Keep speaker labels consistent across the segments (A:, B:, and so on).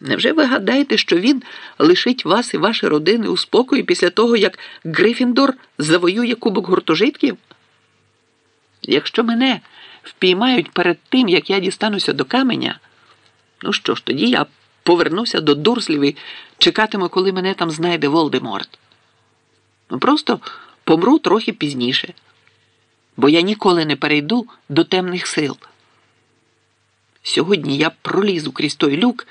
A: Невже ви гадаєте, що він лишить вас і ваші родини у спокої після того, як Грифіндор завоює кубок гуртожитків? Якщо мене впіймають перед тим, як я дістануся до каменя, ну що ж, тоді я повернуся до Дурслів і чекатиму, коли мене там знайде Волдеморт. Ну, просто помру трохи пізніше, бо я ніколи не перейду до темних сил. Сьогодні я пролізу крізь той люк,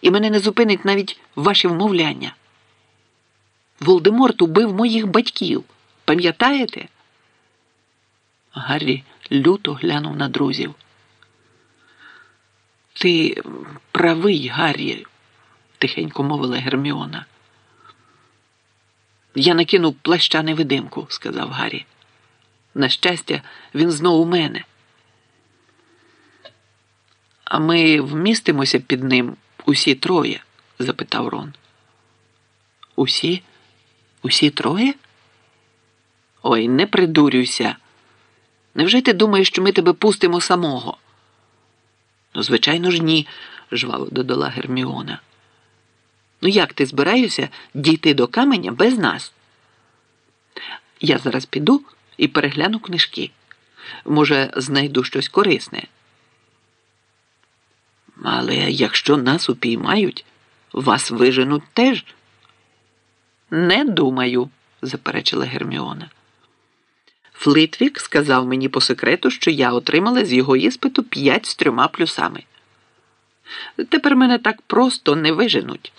A: і мене не зупинить навіть ваші вмовляння. Волдеморт убив моїх батьків. Пам'ятаєте? Гаррі люто глянув на друзів. Ти правий, Гаррі, тихенько мовила Герміона. Я накинув плаща невидимку, сказав Гаррі. На щастя, він знову у мене. А ми вмістимося під ним усі троє? запитав Рон. Усі? Усі троє? Ой, не придурюйся. Невже ти думаєш, що ми тебе пустимо самого? Ну, звичайно ж, ні, жваво додала Герміона. Ну, як ти збираєшся дійти до каменя без нас? Я зараз піду і перегляну книжки. Може, знайду щось корисне. Але якщо нас упіймають, вас виженуть теж. Не думаю, заперечила Герміона. Флитвік сказав мені по секрету, що я отримала з його іспиту п'ять з трьома плюсами. Тепер мене так просто не виженуть.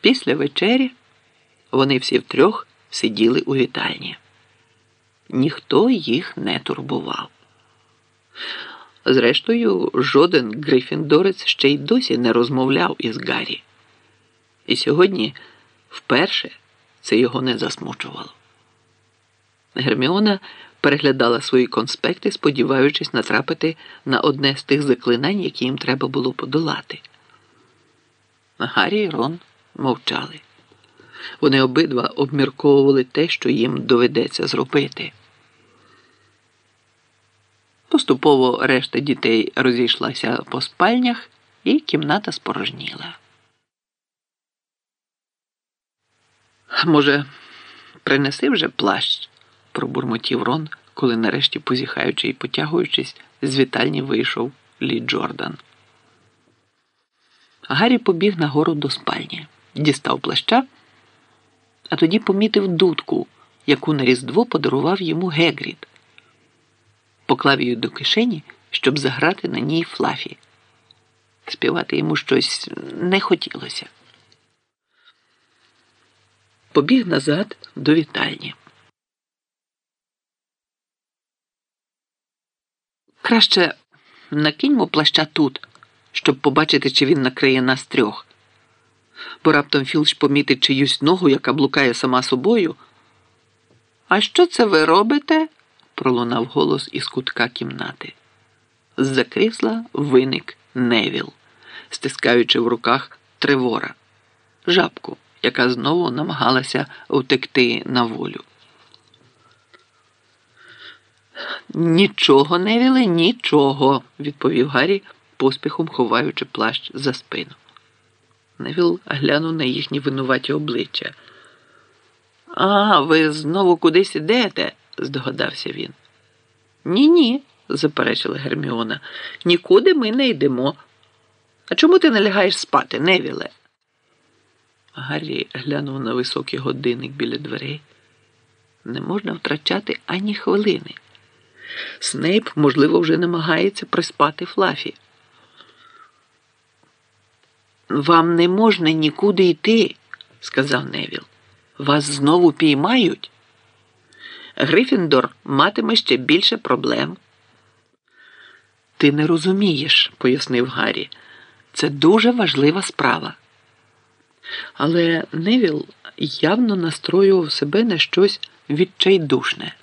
A: Після вечері вони всі втрьох сиділи у вітальні. Ніхто їх не турбував. Зрештою, жоден Грифіндорець ще й досі не розмовляв із Гаррі. І сьогодні вперше це його не засмучувало. Герміона переглядала свої конспекти, сподіваючись натрапити на одне з тих заклинань, які їм треба було подолати. Гаррі і Рон мовчали. Вони обидва обмірковували те, що їм доведеться зробити. Поступово решта дітей розійшлася по спальнях, і кімната спорожніла. Може, принеси вже плащ, пробурмотів Рон, коли нарешті, позіхаючи і потягуючись, з вітальні вийшов Лі Джордан. Гаррі побіг нагору до спальні, дістав плаща, а тоді помітив дудку, яку на Різдво подарував йому Гегрід. Поклав її до кишені, щоб заграти на ній флафі. Співати йому щось не хотілося побіг назад до вітальні. Краще накиньмо плаща тут, щоб побачити, чи він накриє нас трьох. Бо раптом Філч помітить чиюсь ногу, яка блукає сама собою. А що це ви робите? Пролунав голос із кутка кімнати. З-за крісла виник Невіл, стискаючи в руках тривора, жабку яка знову намагалася втекти на волю. Нічого не віли, нічого, відповів Гаррі, поспіхом ховаючи плащ за спину. Невіл глянув на їхні винуваті обличчя. А, ви знову кудись ідете? Здогадався він. Ні, ні, заперечила Герміона. Нікуди ми не йдемо. А чому ти не лягаєш спати, Невіле? Гаррі глянув на високий годинник біля дверей. Не можна втрачати ані хвилини. Снейп, можливо, вже намагається приспати Флафі. Вам не можна нікуди йти, сказав Невіл. Вас знову піймають. Грифіндор матиме ще більше проблем. Ти не розумієш, пояснив Гаррі. Це дуже важлива справа. Але Невіл явно настроював себе на щось відчайдушне.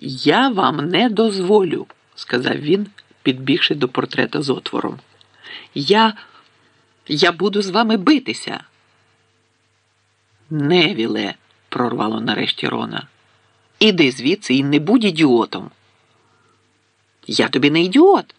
A: Я вам не дозволю, сказав він, підбігши до портрета з отвором. Я я буду з вами битися. Невіле, прорвало нарешті Рона. Іди звідси і не будь ідіотом. Я тобі не ідіот.